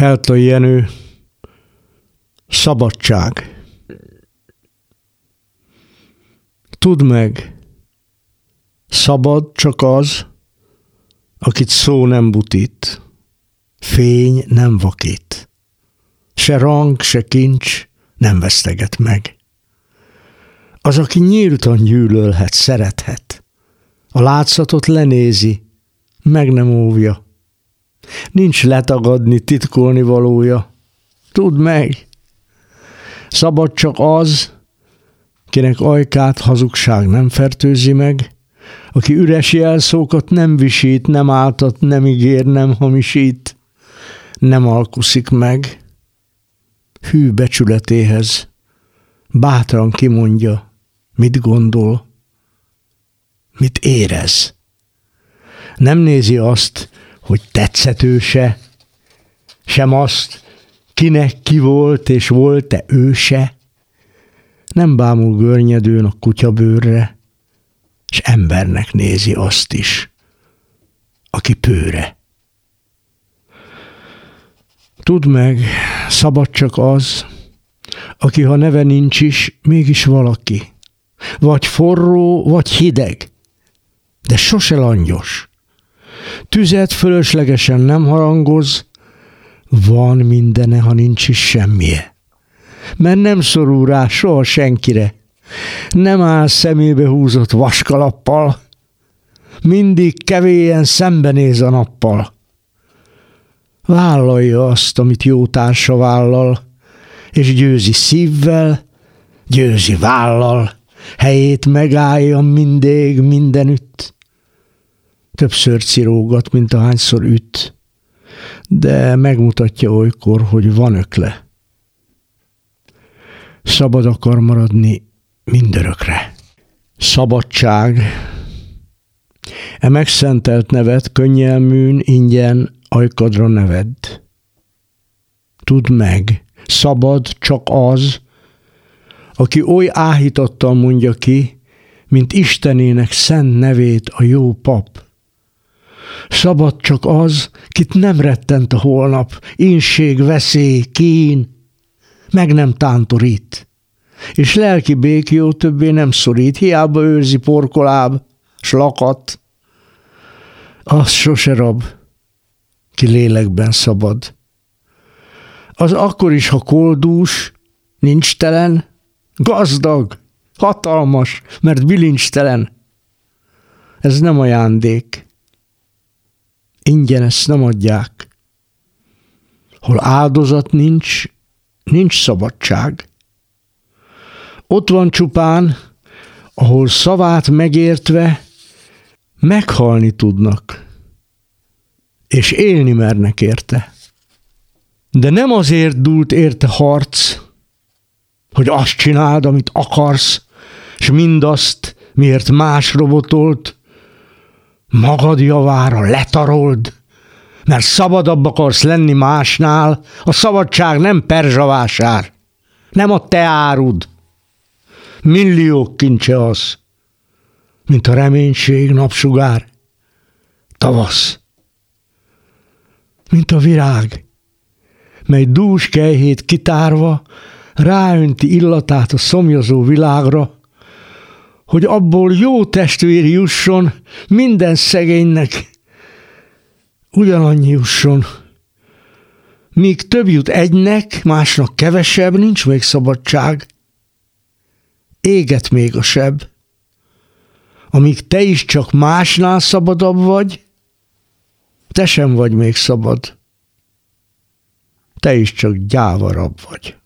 Helta Jenő, szabadság. Tudd meg, szabad csak az, akit szó nem butít, fény nem vakít, se rang, se kincs nem veszteget meg. Az, aki nyíltan gyűlölhet, szerethet, a látszatot lenézi, meg nem óvja. Nincs letagadni, titkolni valója. Tudd meg, szabad csak az, kinek ajkát hazugság nem fertőzi meg, aki üres jelszókat nem visít, nem áltat, nem ígér, nem hamisít, nem alkuszik meg, hű becsületéhez, bátran kimondja, mit gondol, mit érez. Nem nézi azt, hogy tetszetőse, sem azt, kinek ki volt és volt-e őse. Nem bámul görnyedőn a kutyabőrre, és embernek nézi azt is, aki pőre. Tudd meg, szabad csak az, aki ha neve nincs is, mégis valaki. Vagy forró, vagy hideg, de sose langyos. Tüzet fölöslegesen nem harangoz, van mindene, ha nincs is semmije. Mert nem szorul rá soha senkire. Nem áll szemébe húzott vaskalappal, mindig kevélyen szembenéz a nappal. Vállalja azt, amit jó társa vállal, és győzi szívvel, győzi vállal, helyét megállja mindig, mindenütt. Többször cirógat, mint ahányszor üt, de megmutatja olykor, hogy van ökle. Szabad akar maradni mindörökre. Szabadság. E megszentelt nevet könnyelműn, ingyen ajkadra neved. Tudd meg, szabad csak az, aki oly áhítattal mondja ki, mint Istenének szent nevét a jó pap. Szabad csak az, kit nem rettent a holnap, inség, veszély, kín, meg nem tántorít. És lelki békjó többé nem szorít, hiába őrzi porkoláb, s lakat. Az sose rab, ki lélekben szabad. Az akkor is, ha koldús, nincs telen, gazdag, hatalmas, mert bilincstelen. Ez nem ajándék. Ingyen ezt nem adják. Hol áldozat nincs, nincs szabadság. Ott van csupán, ahol szavát megértve meghalni tudnak, és élni mernek érte. De nem azért dúlt érte harc, hogy azt csináld, amit akarsz, és mindazt, miért más robotolt, magad javára letarold, mert szabadabb akarsz lenni másnál, a szabadság nem perzsavásár, nem a te árud. Milliók kincse az, mint a reménység napsugár, tavasz, mint a virág, mely dús kejhét kitárva ráönti illatát a szomjazó világra, hogy abból jó testvér jusson minden szegénynek, ugyanannyi jusson. Míg több jut egynek, másnak kevesebb, nincs még szabadság. Éget még a seb. Amíg te is csak másnál szabadabb vagy, te sem vagy még szabad. Te is csak gyávarabb vagy.